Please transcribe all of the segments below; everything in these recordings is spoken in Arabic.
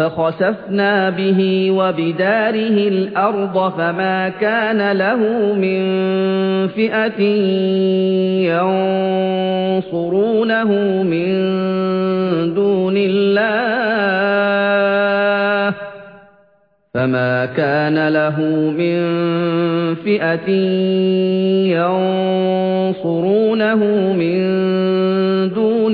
فخسفنا به وبداره الأرض فما كان له من فئة ينصرونه من دون الله فما كان له من فئة ينصرونه من دون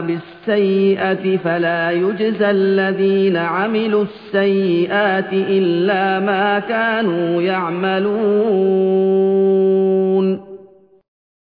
بالسيئة فلا يجزى الذين عملوا السيئات إلا ما كانوا يعملون.